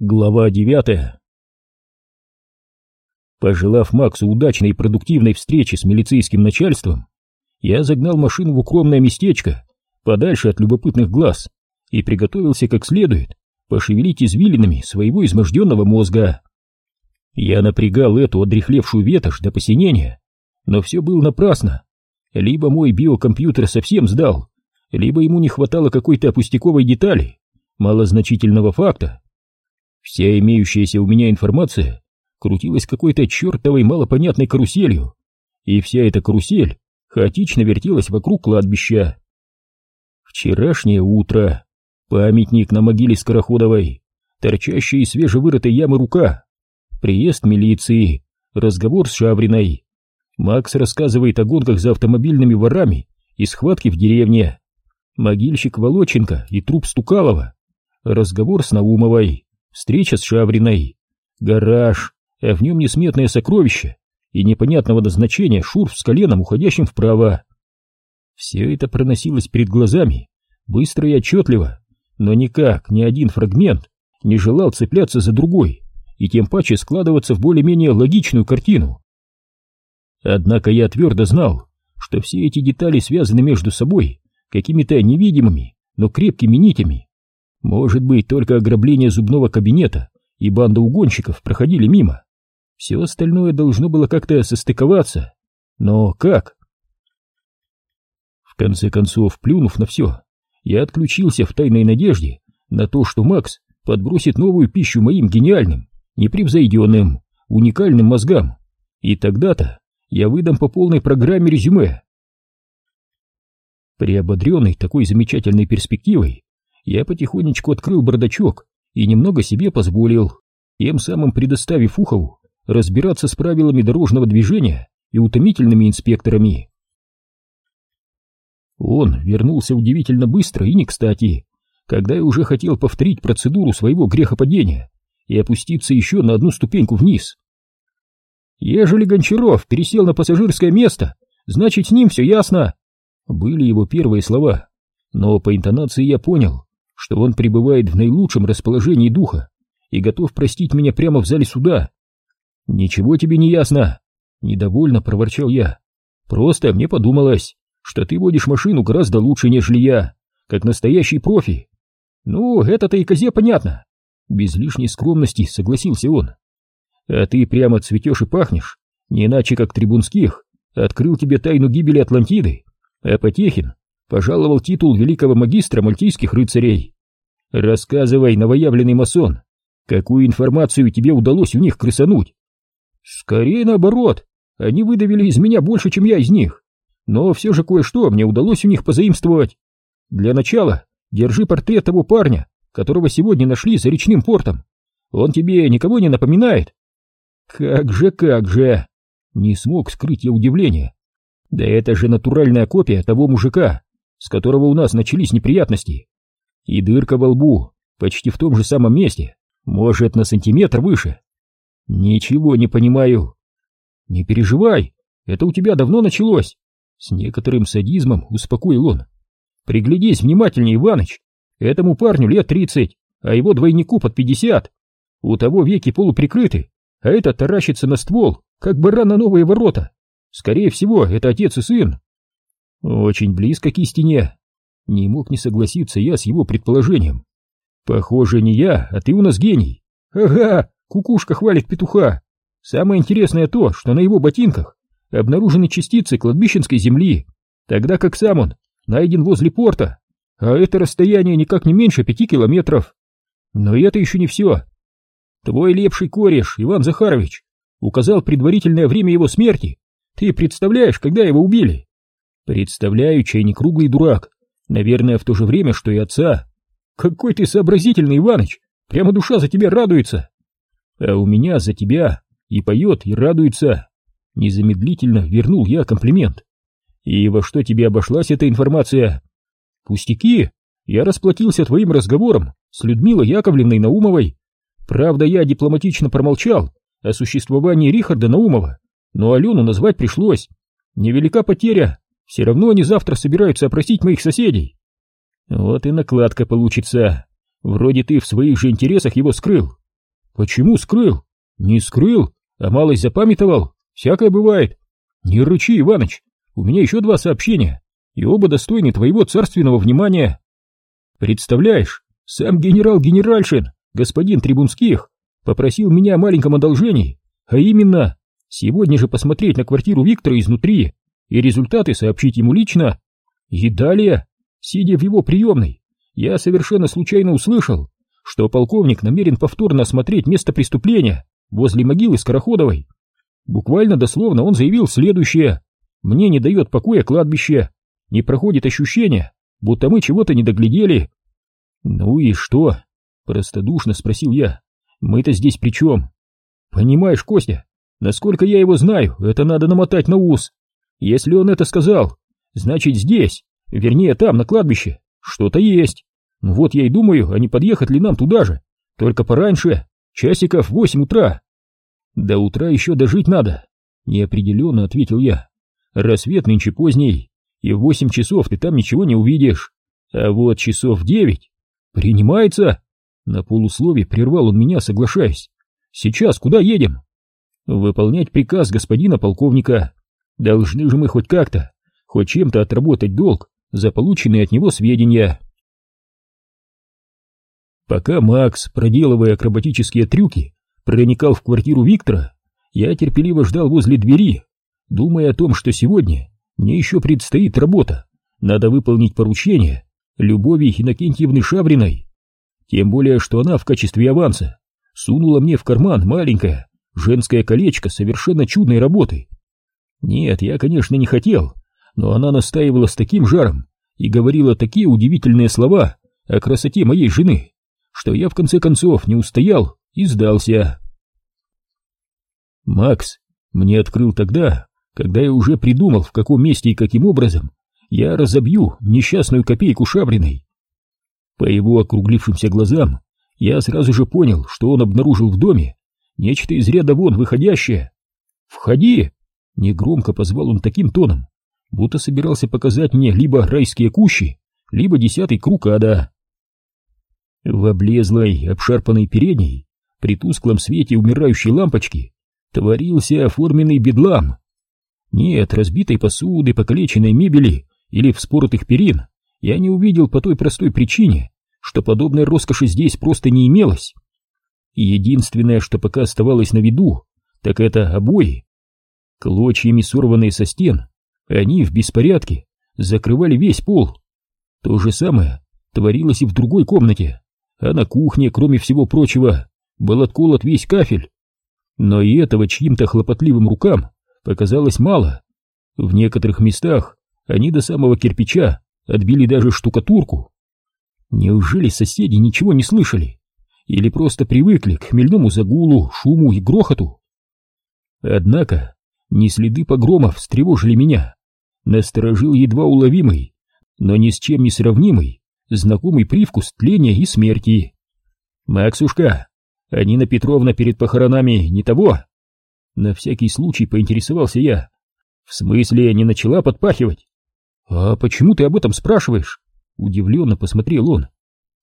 Глава девятая Пожелав Максу удачной и продуктивной встречи с милицейским начальством, я загнал машину в укромное местечко, подальше от любопытных глаз, и приготовился как следует пошевелить извилинами своего изможденного мозга. Я напрягал эту одрехлевшую ветошь до посинения, но все было напрасно. Либо мой биокомпьютер совсем сдал, либо ему не хватало какой-то пустяковой детали, малозначительного факта, Вся имеющаяся у меня информация крутилась какой-то чертовой малопонятной каруселью, и вся эта карусель хаотично вертелась вокруг кладбища. Вчерашнее утро, памятник на могиле Скороходовой, торчащая из свежевырытой ямы рука, приезд милиции, разговор с Шавриной. Макс рассказывает о гонках за автомобильными ворами и схватке в деревне. Могильщик Волоченко и труп Стукалова. Разговор с Наумовой встреча с Шавриной, гараж, а в нем несметное сокровище и непонятного назначения шурф с коленом, уходящим вправо. Все это проносилось перед глазами, быстро и отчетливо, но никак ни один фрагмент не желал цепляться за другой и тем паче складываться в более-менее логичную картину. Однако я твердо знал, что все эти детали связаны между собой какими-то невидимыми, но крепкими нитями, может быть, только ограбление зубного кабинета и банда угонщиков проходили мимо. Все остальное должно было как-то состыковаться. Но как? В конце концов, плюнув на все, я отключился в тайной надежде на то, что Макс подбросит новую пищу моим гениальным, непревзойденным, уникальным мозгам. И тогда-то я выдам по полной программе резюме. Приободренный такой замечательной перспективой, я потихонечку открыл бардачок и немного себе позволил, тем самым предоставив Ухову разбираться с правилами дорожного движения и утомительными инспекторами. Он вернулся удивительно быстро и не кстати, когда я уже хотел повторить процедуру своего грехопадения и опуститься еще на одну ступеньку вниз. «Ежели Гончаров пересел на пассажирское место, значит, с ним все ясно!» Были его первые слова, но по интонации я понял, что он пребывает в наилучшем расположении духа и готов простить меня прямо в зале суда. «Ничего тебе не ясно!» — недовольно проворчал я. «Просто мне подумалось, что ты водишь машину гораздо лучше, нежели я, как настоящий профи». «Ну, это-то и козе понятно!» Без лишней скромности согласился он. «А ты прямо цветешь и пахнешь, не иначе как Трибунских, открыл тебе тайну гибели Атлантиды, а Потехин пожаловал титул великого магистра мальтийских рыцарей. Рассказывай, новоявленный масон, какую информацию тебе удалось у них крысануть? Скорее наоборот, они выдавили из меня больше, чем я из них. Но все же кое-что мне удалось у них позаимствовать. Для начала держи портрет того парня, которого сегодня нашли за речным портом. Он тебе никого не напоминает? Как же, как же! Не смог скрыть я удивление. Да это же натуральная копия того мужика, с которого у нас начались неприятности. И дырка во лбу почти в том же самом месте, может, на сантиметр выше. Ничего не понимаю. Не переживай, это у тебя давно началось. С некоторым садизмом успокоил он. Приглядись внимательнее, Иваныч. Этому парню лет тридцать, а его двойнику под пятьдесят. У того веки полуприкрыты, а этот таращится на ствол, как баран на новые ворота. Скорее всего, это отец и сын. Очень близко к истине. Не мог не согласиться я с его предположением. Похоже, не я, а ты у нас гений. Ага, кукушка хвалит петуха. Самое интересное то, что на его ботинках обнаружены частицы кладбищенской земли, тогда как сам он найден возле порта, а это расстояние никак не меньше пяти километров. Но это еще не все. Твой лепший кореш, Иван Захарович, указал предварительное время его смерти. Ты представляешь, когда его убили? Представляю, чей не круглый дурак. Наверное, в то же время, что и отца. Какой ты сообразительный, Иваныч! Прямо душа за тебя радуется. А у меня за тебя и поет, и радуется. Незамедлительно вернул я комплимент. И во что тебе обошлась эта информация? Пустяки. Я расплатился твоим разговором с Людмилой Яковлевной Наумовой. Правда, я дипломатично промолчал о существовании Рихарда Наумова, но Алену назвать пришлось. Невелика потеря, все равно они завтра собираются опросить моих соседей. Вот и накладка получится. Вроде ты в своих же интересах его скрыл, Почему скрыл? Не скрыл, а малость запамятовал. Всякое бывает. Не рычи, Иваныч, у меня еще два сообщения, и оба достойны твоего царственного внимания. Представляешь, сам генерал Генеральшин, господин Трибунских, попросил меня о маленьком одолжении, а именно, сегодня же посмотреть на квартиру Виктора изнутри и результаты сообщить ему лично. И далее, сидя в его приемной, я совершенно случайно услышал, что полковник намерен повторно осмотреть место преступления возле могилы Скороходовой. Буквально дословно он заявил следующее. «Мне не дает покоя кладбище. Не проходит ощущение, будто мы чего-то не доглядели». «Ну и что?» — простодушно спросил я. «Мы-то здесь при чем?» «Понимаешь, Костя, насколько я его знаю, это надо намотать на ус. Если он это сказал, значит здесь, вернее там, на кладбище, что-то есть. Ну вот я и думаю, а не подъехать ли нам туда же, только пораньше, часиков в восемь утра». «До утра еще дожить надо», — неопределенно ответил я. «Рассвет нынче поздний, и в восемь часов ты там ничего не увидишь. А вот часов девять принимается...» На полуслове прервал он меня, соглашаясь. «Сейчас куда едем?» «Выполнять приказ господина полковника. Должны же мы хоть как-то, хоть чем-то отработать долг за полученные от него сведения». Пока Макс, проделывая акробатические трюки, проникал в квартиру Виктора, я терпеливо ждал возле двери, думая о том, что сегодня мне еще предстоит работа. Надо выполнить поручение Любови Иннокентьевны Шабриной. Тем более, что она в качестве аванса сунула мне в карман маленькое женское колечко совершенно чудной работы. Нет, я, конечно, не хотел, но она настаивала с таким жаром и говорила такие удивительные слова о красоте моей жены, что я в конце концов не устоял и сдался. Макс мне открыл тогда, когда я уже придумал, в каком месте и каким образом я разобью несчастную копейку Шабриной. По его округлившимся глазам я сразу же понял, что он обнаружил в доме нечто из ряда вон выходящее. «Входи!» — негромко позвал он таким тоном, будто собирался показать мне либо райские кущи, либо десятый круг ада. В облезлой, обшарпанной передней при тусклом свете умирающей лампочки творился оформленный бедлам. Нет, разбитой посуды, покалеченной мебели или вспоротых перин я не увидел по той простой причине, что подобной роскоши здесь просто не имелось. единственное, что пока оставалось на виду, так это обои. Клочьями сорванные со стен, они в беспорядке закрывали весь пол. То же самое творилось и в другой комнате, а на кухне, кроме всего прочего, был отколот весь кафель. Но и этого чьим-то хлопотливым рукам показалось мало. В некоторых местах они до самого кирпича отбили даже штукатурку. Неужели соседи ничего не слышали? Или просто привыкли к хмельному загулу, шуму и грохоту? Однако не следы погромов встревожили меня. Насторожил едва уловимый, но ни с чем не сравнимый, знакомый привкус тления и смерти. «Максушка, а Петровна перед похоронами не того? На всякий случай поинтересовался я. В смысле, не начала подпахивать? А почему ты об этом спрашиваешь? Удивленно посмотрел он.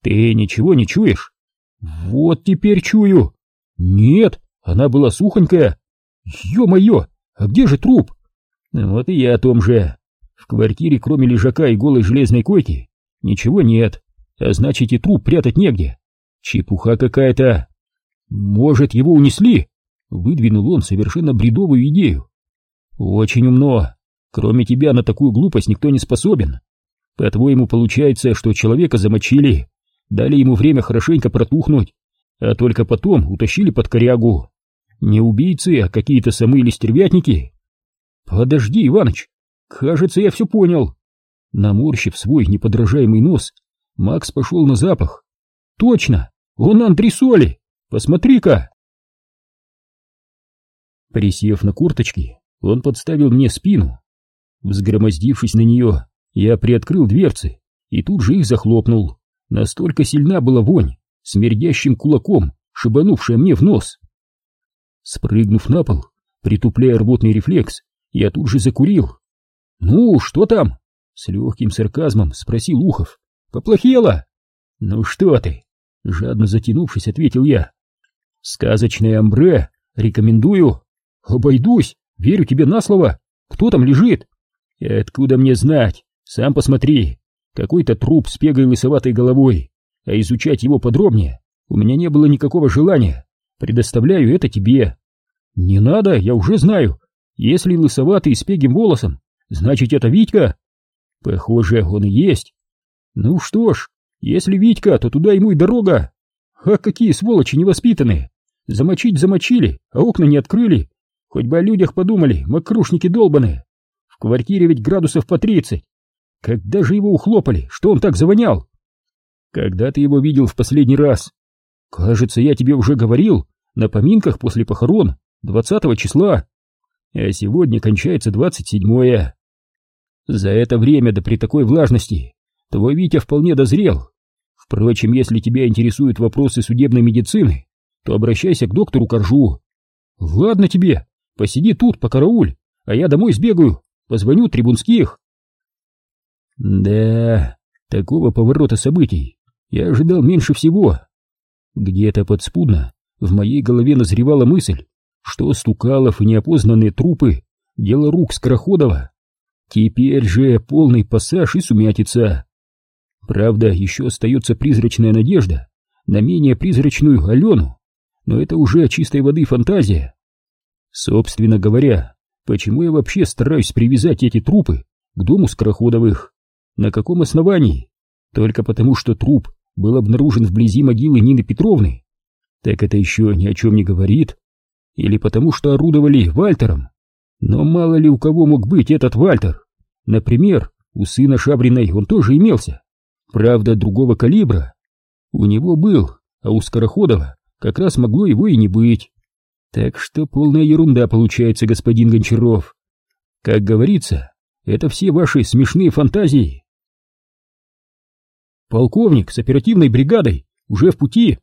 Ты ничего не чуешь? Вот теперь чую. Нет, она была сухонькая. Ё-моё, а где же труп? Вот и я о том же. В квартире, кроме лежака и голой железной койки, ничего нет, а значит и труп прятать негде. Чепуха какая-то. «Может, его унесли?» — выдвинул он совершенно бредовую идею. «Очень умно. Кроме тебя на такую глупость никто не способен. По-твоему, получается, что человека замочили, дали ему время хорошенько протухнуть, а только потом утащили под корягу. Не убийцы, а какие-то самые или стервятники?» «Подожди, Иваныч, кажется, я все понял». Наморщив свой неподражаемый нос, Макс пошел на запах. «Точно, он антресоли!» Посмотри-ка!» Присев на курточки, он подставил мне спину. Взгромоздившись на нее, я приоткрыл дверцы и тут же их захлопнул. Настолько сильна была вонь, смердящим кулаком, шибанувшая мне в нос. Спрыгнув на пол, притупляя рвотный рефлекс, я тут же закурил. «Ну, что там?» — с легким сарказмом спросил Ухов. «Поплохело?» «Ну что ты?» — жадно затянувшись, ответил я. Сказочное амбре, рекомендую. Обойдусь, верю тебе на слово. Кто там лежит? Откуда мне знать? Сам посмотри. Какой-то труп с пегой лысоватой головой. А изучать его подробнее у меня не было никакого желания. Предоставляю это тебе. Не надо, я уже знаю. Если лысоватый с пегим волосом, значит это Витька. Похоже, он и есть. Ну что ж, если Витька, то туда ему и дорога. А какие сволочи невоспитанные. Замочить замочили, а окна не открыли. Хоть бы о людях подумали, мокрушники долбаные. В квартире ведь градусов по тридцать. Когда же его ухлопали, что он так завонял? Когда ты его видел в последний раз? Кажется, я тебе уже говорил, на поминках после похорон, двадцатого числа. А сегодня кончается двадцать седьмое. За это время, да при такой влажности, твой Витя вполне дозрел. Впрочем, если тебя интересуют вопросы судебной медицины, то обращайся к доктору Коржу. Ладно тебе, посиди тут, покарауль, а я домой сбегаю, позвоню Трибунских. Да, такого поворота событий я ожидал меньше всего. Где-то подспудно в моей голове назревала мысль, что Стукалов и неопознанные трупы — дело рук Скороходова. Теперь же полный пассаж и сумятица. Правда, еще остается призрачная надежда на менее призрачную Алену, но это уже чистой воды фантазия. Собственно говоря, почему я вообще стараюсь привязать эти трупы к дому Скороходовых? На каком основании? Только потому, что труп был обнаружен вблизи могилы Нины Петровны. Так это еще ни о чем не говорит. Или потому, что орудовали Вальтером. Но мало ли у кого мог быть этот Вальтер. Например, у сына Шабриной он тоже имелся. Правда, другого калибра. У него был, а у Скороходова как раз могло его и не быть. Так что полная ерунда получается, господин Гончаров. Как говорится, это все ваши смешные фантазии. Полковник с оперативной бригадой уже в пути.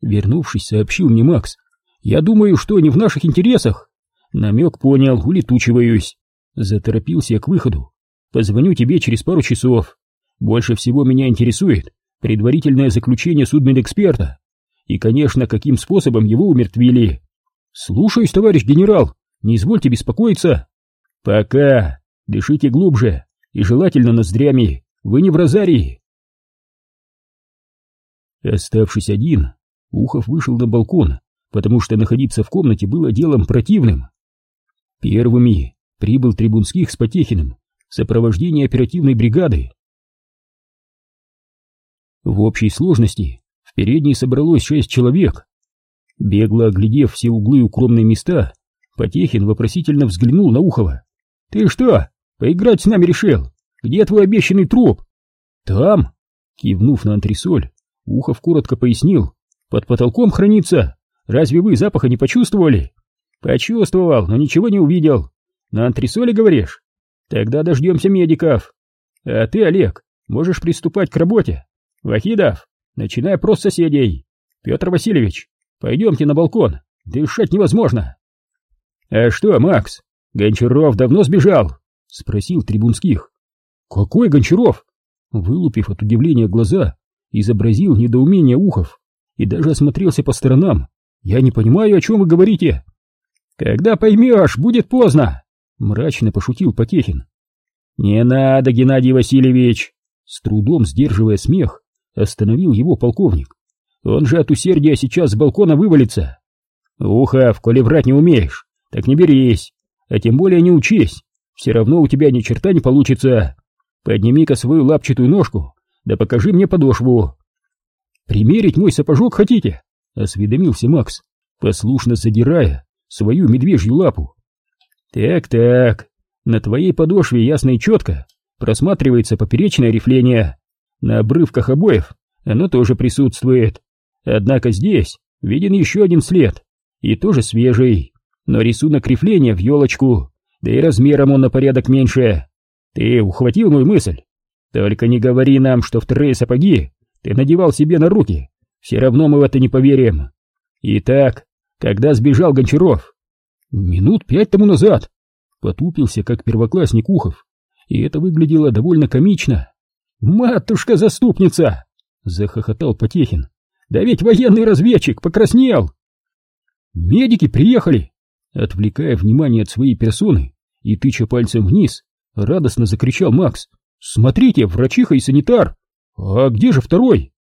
Вернувшись, сообщил мне Макс. Я думаю, что не в наших интересах. Намек понял, улетучиваюсь. Заторопился к выходу. Позвоню тебе через пару часов. Больше всего меня интересует предварительное заключение судмедэксперта. И, конечно, каким способом его умертвили. Слушаюсь, товарищ генерал. Не извольте беспокоиться. Пока. Дышите глубже и желательно ноздрями. Вы не в розарии. Оставшись один, Ухов вышел на балкон, потому что находиться в комнате было делом противным. Первыми прибыл Трибунских с Потехиным в сопровождении оперативной бригады. В общей сложности в передней собралось шесть человек. Бегло оглядев все углы и укромные места, Потехин вопросительно взглянул на Ухова. «Ты что, поиграть с нами решил? Где твой обещанный труп?» «Там!» Кивнув на антресоль, Ухов коротко пояснил. «Под потолком хранится. Разве вы запаха не почувствовали?» «Почувствовал, но ничего не увидел. На антресоле, говоришь? Тогда дождемся медиков. А ты, Олег, можешь приступать к работе. Вахидов, начинай опрос соседей. Петр Васильевич, пойдемте на балкон. Дышать невозможно». «А что, Макс, Гончаров давно сбежал?» — спросил Трибунских. «Какой Гончаров?» Вылупив от удивления глаза, изобразил недоумение ухов и даже осмотрелся по сторонам. «Я не понимаю, о чем вы говорите». «Когда поймешь, будет поздно», — мрачно пошутил Потехин. «Не надо, Геннадий Васильевич!» С трудом сдерживая смех, остановил его полковник. «Он же от усердия сейчас с балкона вывалится!» «Ухов, коли врать не умеешь, так не берись, а тем более не учись, все равно у тебя ни черта не получится. Подними-ка свою лапчатую ножку да покажи мне подошву. Примерить мой сапожок хотите? Осведомился Макс, послушно задирая свою медвежью лапу. Так-так, на твоей подошве ясно и четко просматривается поперечное рифление. На обрывках обоев оно тоже присутствует. Однако здесь виден еще один след, и тоже свежий, но рисунок рифления в елочку, да и размером он на порядок меньше. Ты ухватил мою мысль? Только не говори нам, что вторые сапоги ты надевал себе на руки. Все равно мы в это не поверим. Итак, когда сбежал Гончаров? Минут пять тому назад. Потупился, как первоклассник Ухов. И это выглядело довольно комично. «Матушка-заступница!» — захохотал Потехин. «Да ведь военный разведчик покраснел!» Медики приехали!» Отвлекая внимание от своей персоны и тыча пальцем вниз, радостно закричал Макс. «Смотрите, врачиха и санитар! А где же второй?»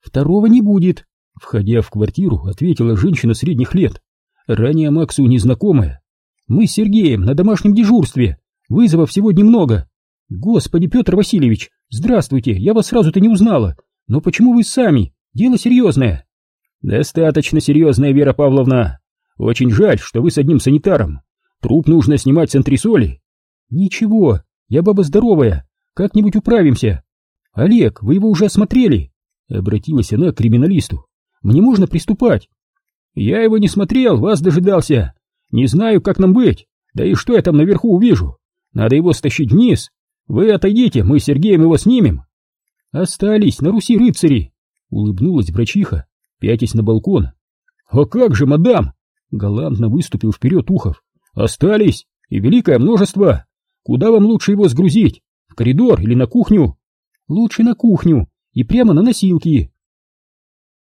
«Второго не будет», — входя в квартиру, ответила женщина средних лет, ранее Максу незнакомая. «Мы с Сергеем на домашнем дежурстве, вызовов сегодня много. Господи, Петр Васильевич, здравствуйте, я вас сразу-то не узнала, но почему вы сами? Дело серьезное». «Достаточно серьезная, Вера Павловна. Очень жаль, что вы с одним санитаром. Труп нужно снимать с антресоли». «Ничего, я баба здоровая, как-нибудь управимся. Олег, вы его уже осмотрели?» Обратилась она к криминалисту. «Мне можно приступать?» «Я его не смотрел, вас дожидался. Не знаю, как нам быть. Да и что я там наверху увижу? Надо его стащить вниз. Вы отойдите, мы с Сергеем его снимем». «Остались на Руси рыцари», — улыбнулась врачиха, пятясь на балкон. «А как же, мадам?» — галантно выступил вперед Ухов. «Остались, и великое множество. Куда вам лучше его сгрузить? В коридор или на кухню?» «Лучше на кухню и прямо на носилки»,